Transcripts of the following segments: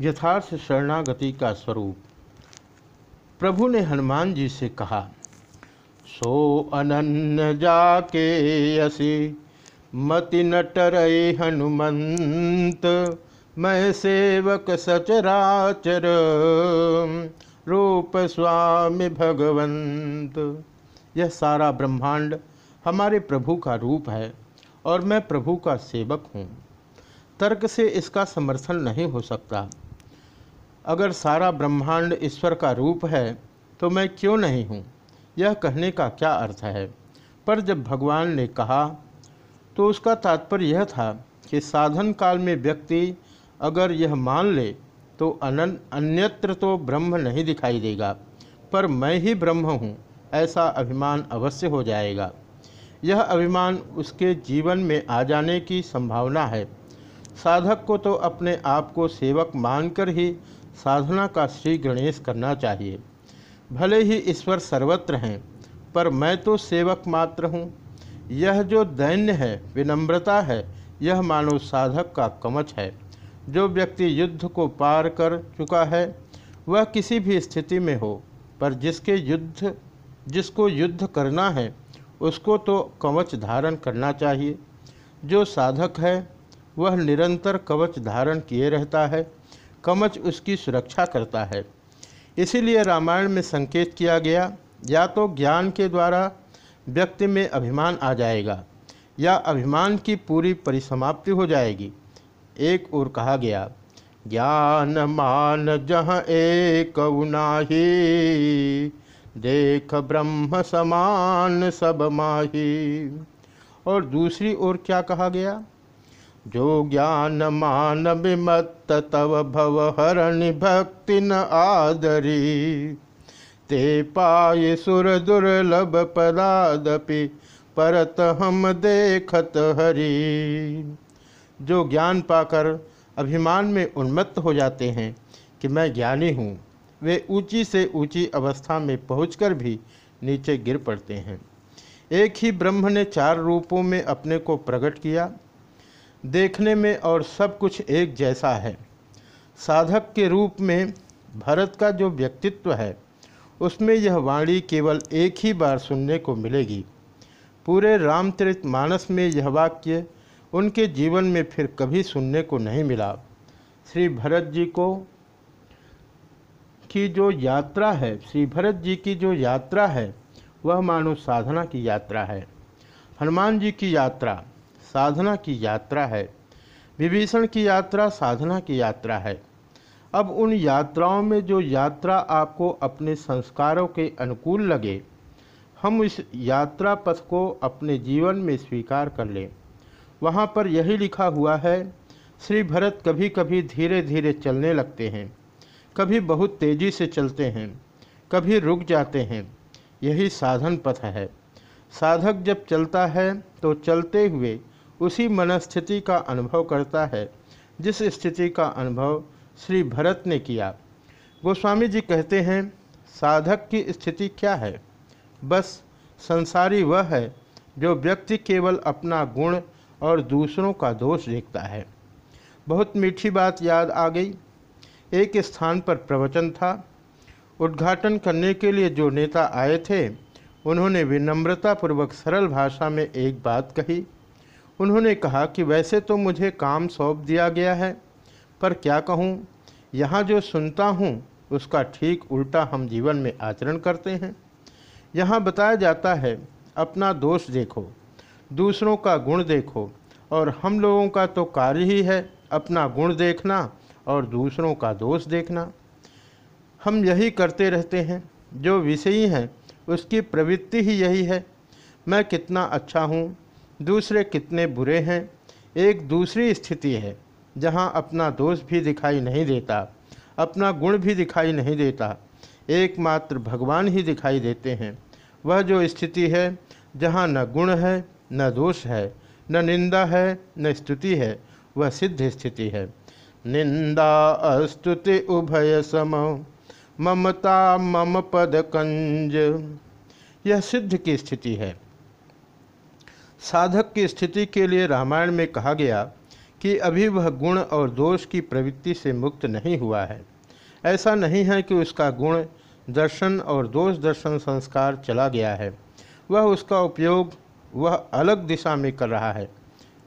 यथार्थ शरणागति का स्वरूप। प्रभु ने हनुमान जी से कहा, सो अनन्य जाके यसी मति नटरय हनुमंत, मैं सेवक सचराचर, रूप स्वामी भगवंत। यह सारा ब्रह्मांड हमारे प्रभु का रूप है और मैं प्रभु का सेवक हूँ। तर्क से इसका समर्थन नहीं हो सकता। अगर सारा ब्रह्मांड ईश्वर का रूप है तो मैं क्यों नहीं हूँ? यह कहने का क्या अर्थ है? पर जब भगवान ने कहा तो उसका तात्पर्य यह था कि साधन काल में व्यक्ति अगर यह मान ले तो अनन, अन्यत्र तो ब्रह्म नहीं दिखाई देगा, पर मैं ही ब्रह्म हूँ, ऐसा अभिमान अवश्य हो जाएगा। यह अभिमान उसके जीवन में आ जाने की संभावना है। साधक को तो अपने आप को सेवक मानकर ही साधना का श्री गणेश करना चाहिए। भले ही ईश्वर सर्वत्र हैं, पर मैं तो सेवक मात्र हूँ। यह जो दैन्य है, विनम्रता है, यह मानव साधक का कमच है। जो व्यक्ति युद्ध को पार कर चुका है, वह किसी भी स्थिति में हो, पर जिसके युद्ध, जिसको युद्ध करना है, उसको तो कवच धारण करना चाहिए। जो साधक है, वह निरंतर कवच धारण किए रहता है कवच उसकी सुरक्षा करता है। इसीलिए रामायण में संकेत किया गया, या तो ज्ञान के द्वारा व्यक्ति में अभिमान आ जाएगा, या अभिमान की पूरी परिसमाप्ति हो जाएगी। एक और कहा गया, ज्ञान मान जहाँ एक उनाही देख ब्रह्म समान सब माही। और दूसरी ओर क्या कहा गया जो ज्ञान मान विमत्त तव भव हरण भक्ति न आदरी। ते पाए सुर दुर्लभ पदादपि परत हम देखत हरी। जो ज्ञान पाकर अभिमान में उन्मत्त हो जाते हैं कि मैं ज्ञानी हूँ, वे ऊँची से ऊँची अवस्था में पहुंचकर भी नीचे गिर पड़ते हैं। एक ही ब्रह्म ने चार रूपों में अपने को प्रकट किया देखने में और सब कुछ एक जैसा है। साधक के रूप में भरत का जो व्यक्तित्व है, उसमें यह वाणी केवल एक ही बार सुनने को मिलेगी। पूरे रामचरित मानस में यह वाक्य उनके जीवन में फिर कभी सुनने को नहीं मिला। श्री भरत जी को की जो यात्रा है, श्री भरत जी की जो यात्रा है, वह मानो साधना की यात्रा है। हनुमान जी की यात्रा साधना की यात्रा है। विभीषण की यात्रा साधना की यात्रा है। अब उन यात्राओं में जो यात्रा आपको अपने संस्कारों के अनुकूल लगे, हम इस यात्रा पथ को अपने जीवन में स्वीकार कर लें। वहाँ पर यही लिखा हुआ है, श्री भरत कभी कभी धीरे धीरे चलने लगते हैं, कभी बहुत तेज़ी से चलते हैं, कभी रुक जाते हैं। यही साधन पथ है। साधक जब चलता है तो चलते हुए उसी मनस्थिति का अनुभव करता है, जिस स्थिति का अनुभव श्री भरत ने किया। गोस्वामी जी कहते हैं, साधक की स्थिति क्या है? बस संसारी वह है, जो व्यक्ति केवल अपना गुण और दूसरों का दोष देखता है। बहुत मीठी बात याद आ गई। एक स्थान पर प्रवचन था। उद्घाटन करने के लिए जो नेता आए थे, उन्होंने विनम्रतापूर्वक सरल भाषा में एक बात कही। उन्होंने कहा कि वैसे तो मुझे काम सौंप दिया गया है, पर क्या कहूँ? यहाँ जो सुनता हूँ, उसका ठीक उल्टा हम जीवन में आचरण करते हैं। यहाँ बताया जाता है, अपना दोष देखो, दूसरों का गुण देखो, और हम लोगों का तो कार्य ही है, अपना गुण देखना और दूसरों का दोष देखना। हम यही करते रहते हैं, जो विषयी हैं, उसकी प्रवृत्ति ही यही है। मैं कितना अच्छा हूँ दूसरे कितने बुरे हैं? एक दूसरी स्थिति है, जहाँ अपना दोष भी दिखाई नहीं देता, अपना गुण भी दिखाई नहीं देता, एकमात्र भगवान ही दिखाई देते हैं। वह जो स्थिति है, जहाँ न गुण है, न दोष है, न निंदा है, न स्तुति है, वह सिद्ध स्थिति है। निंदा अस्तुति उभय सम, ममता मम पद कंज। यह सिद्ध की स्थिति है। साधक की स्थिति के लिए रामायण में कहा गया कि अभी वह गुण और दोष की प्रवृत्ति से मुक्त नहीं हुआ है। ऐसा नहीं है कि उसका गुण दर्शन और दोष दर्शन संस्कार चला गया है। वह उसका उपयोग वह अलग दिशा में कर रहा है।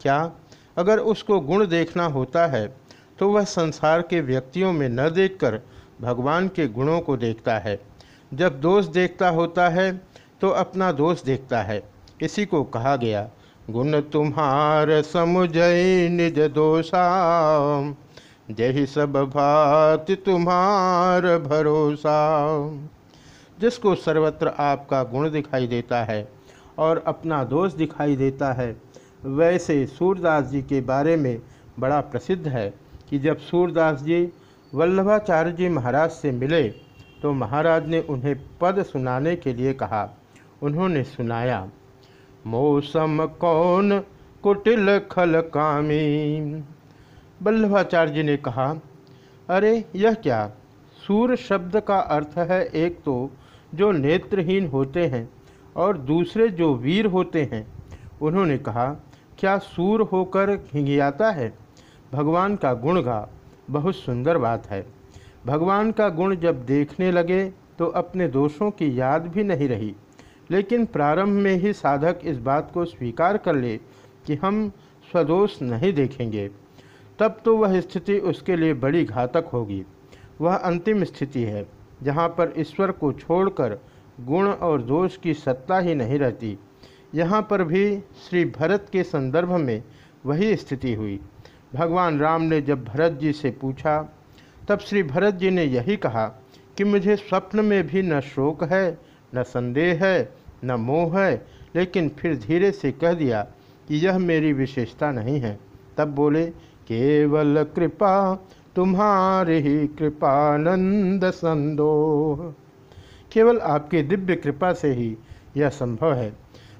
क्या? अगर उसको गुण देखना होता है तो वह संसार के व्यक्तियों में न देखकर भगवान के गुणों को देखता है। जब दोष देखता होता है तो अपना दोष देखता है। इसी को कहा गया, गुण तुम्हार समुझय निज दोषा जही सब भात तुम्हार भरोसा जिसको सर्वत्र आपका गुण दिखाई देता है और अपना दोष दिखाई देता है, वैसे सूरदास जी के बारे में बड़ा प्रसिद्ध है कि जब सूरदास जी वल्लभाचार्य जी महाराज से मिले तो महाराज ने उन्हें पद सुनाने के लिए कहा। उन्होंने सुनाया मौसम कौन? कुटिल खल कामी। वल्लभाचार्य जी ने कहा, अरे, यह क्या? सूर शब्द का अर्थ है एक तो जो नेत्रहीन होते हैं और दूसरे जो वीर होते हैं। उन्होंने कहा, क्या सूर होकर हिंगियाता है? भगवान का गुण गा, बहुत सुंदर बात है। भगवान का गुण जब देखने लगे तो अपने दोषों की याद भी नहीं रही। लेकिन प्रारंभ में ही साधक इस बात को स्वीकार कर ले कि हम स्वदोष नहीं देखेंगे। तब तो वह स्थिति उसके लिए बड़ी घातक होगी। वह अंतिम स्थिति है, जहाँ पर ईश्वर को छोड़कर गुण और दोष की सत्ता ही नहीं रहती। यहाँ पर भी श्री भरत के संदर्भ में वही स्थिति हुई। भगवान राम ने जब भरत जी से पूछा, तब श्री भरत जी ने यही कहा कि मुझे स्वप्न में भी न शोक है, न संदेह है न मोह है, लेकिन फिर धीरे से कह दिया कि यह मेरी विशेषता नहीं है। तब बोले, केवल कृपा, तुम्हारी ही कृपानंद संदोह। केवल आपकी दिव्य कृपा से ही यह संभव है।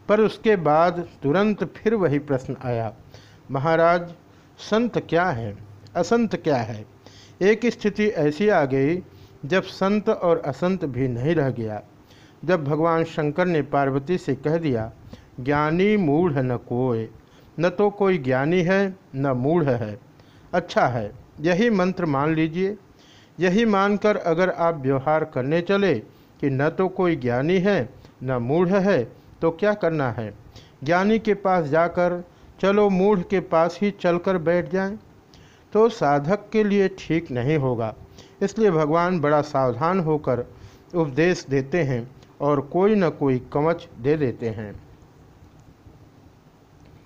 पर उसके बाद तुरंत फिर वही प्रश्न आया, महाराज, संत क्या है? असंत क्या है? एक स्थिति ऐसी आ गई जब संत और असंत भी नहीं रह गया। जब भगवान शंकर ने पार्वती से कह दिया, ज्ञानी मूढ़ न कोय, न तो कोई ज्ञानी है, न मूढ़ है। अच्छा है, यही मंत्र मान लीजिए। यही मानकर अगर आप व्यवहार करने चले कि न तो कोई ज्ञानी है, न मूढ़ है तो क्या करना है? ज्ञानी के पास जाकर, चलो मूढ़ के पास ही चलकर बैठ जाएँ। तो साधक के लिए ठीक नहीं होगा। इसलिए भगवान बड़ा सावधान होकर उपदेश देते हैं। और कोई न कोई कवच दे देते हैं।